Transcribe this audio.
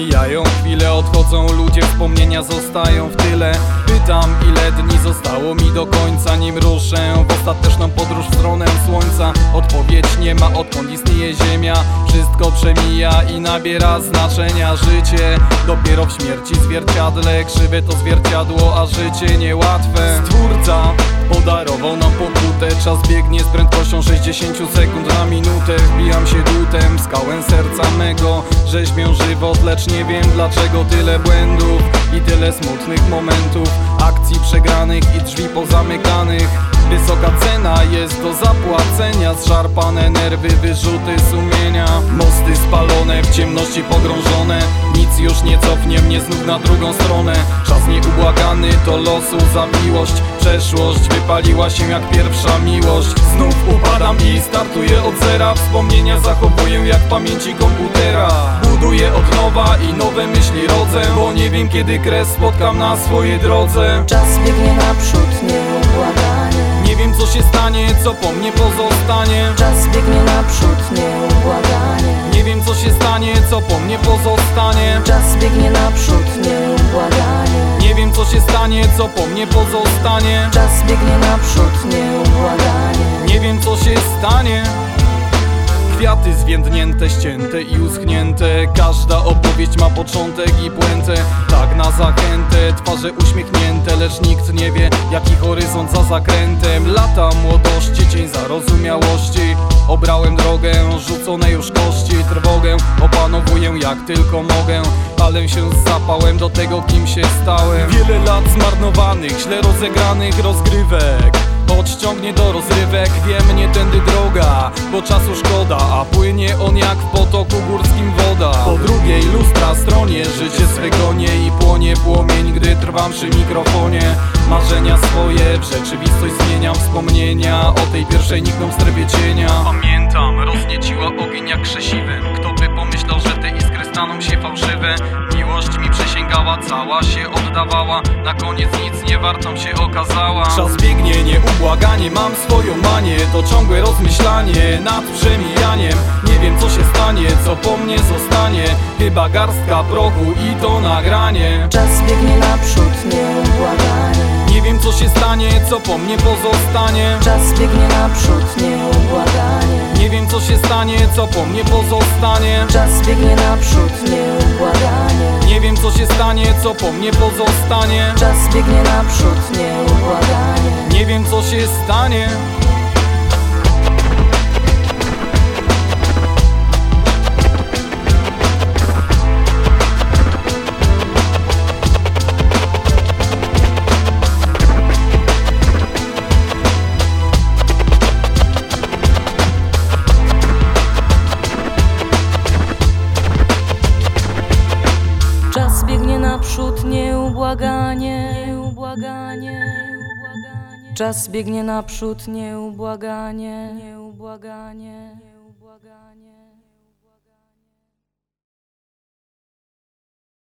Mijają chwile, odchodzą ludzie, wspomnienia zostają w tyle. Pytam ile dni zostało mi do końca Nim ruszę w ostateczną podróż w stronę słońca. Odpowiedź nie ma, odkąd istnieje ziemia. Wszystko przemija i nabiera znaczenia. Życie dopiero w śmierci zwierciadle. Krzywe to zwierciadło, a życie niełatwe. Stwórca podarował nam pokutę Czas biegnie z prędkością 60 sekund na minutę. Wbijam się dutem skałę serca mego. Rzeźmię żywot, lecz nie wiem dlaczego tyle błędów I tyle smutnych momentów. Akcji przegranych i drzwi pozamykanych. Wysoka cena jest do zapłacenia. Zszarpane nerwy, wyrzuty sumienia. Mosty spalone, w ciemności pogrążone. Nic już nie cofnie mnie znów na drugą stronę. Czas nieubłagany to losu za miłość. Przeszłość wypaliła się jak pierwsza miłość. Znów upadam i startuję od zera. Wspomnienia zachowuję jak pamięci komputera. Buduję od nowa i nowe myśli rodzę Bo nie wiem kiedy kres spotkam na swojej drodze. Czas biegnie naprzód, nieubłaganie Nie wiem co się stanie, co po mnie pozostanie. Czas biegnie naprzód, nieubłaganie pozostanie Czas biegnie naprzód, nieubłaganie. Nie wiem co się stanie, co po mnie pozostanie. Czas biegnie naprzód, nieubłaganie. Nie wiem co się stanie Kwiaty zwiędnięte, ścięte i uschnięte. Każda opowieść ma początek i puentę. Tak na zachętę, twarze uśmiechnięte Lecz nikt nie wie, jaki horyzont za zakrętem. Lata młodości, cień zarozumiałości. Obrałem drogę, rzucone już kości. Trwogę opanowuję jak tylko mogę. Palę się zapałem do tego, kim się stałem. Wiele lat zmarnowanych, źle rozegranych rozgrywek Odciągnie do rozrywek, wiem nie tędy droga Bo czasu szkoda, a płynie on jak w potoku górskim woda. Po drugiej lustra stronie życie swe gonie I płonie płomień, gdy trwam przy mikrofonie. Marzenia swoje w rzeczywistość zmieniam Wspomnienia o tej pierwszej nikną w strefie cienia. Pamiętam, roznieciła ogień jak krzesiwem. Kto by pomyślał, że te iskry staną się fałszywe Miłość mi przysięgała, cała się oddawała. Na koniec nic nie wartą się okazała. Czas biegnie, nieubłaganie, mam swoją manię. To ciągłe rozmyślanie nad przemijaniem. Nie wiem co się stanie, co po mnie zostanie. Chyba garstka prochu i to nagranie. Czas biegnie naprzód, nieubłaganie Nie wiem co się stanie, co po mnie pozostanie. Czas biegnie naprzód, nieubłaganie. Nie wiem co się stanie, co po mnie pozostanie. Czas biegnie naprzód, nieubłaganie. Nie wiem co się stanie, co po mnie pozostanie. Czas biegnie naprzód, nieubłaganie Nieubłaganie. Czas biegnie naprzód, nieubłaganie Nieubłaganie Nieubłaganie